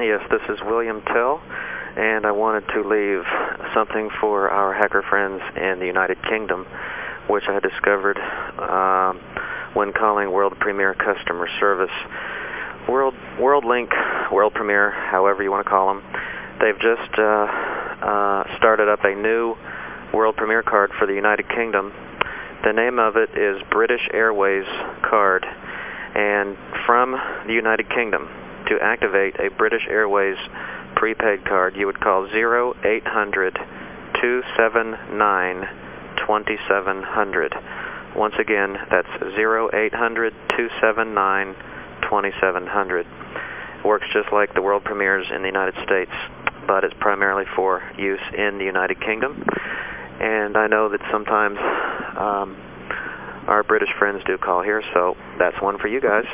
Yes, this is William Tell, and I wanted to leave something for our hacker friends in the United Kingdom, which I discovered um, when calling World Premier Customer Service. World, WorldLink, World Premier, however you want to call them, they've just uh, uh, started up a new World Premier card for the United Kingdom. The name of it is British Airways card, and from the United Kingdom, to activate a British Airways prepaid card, you would call 0800-279-2700. Once again, that's 0800-279-2700. It works just like the world Premiers in the United States, but it's primarily for use in the United Kingdom. And I know that sometimes um, our British friends do call here, so that's one for you guys.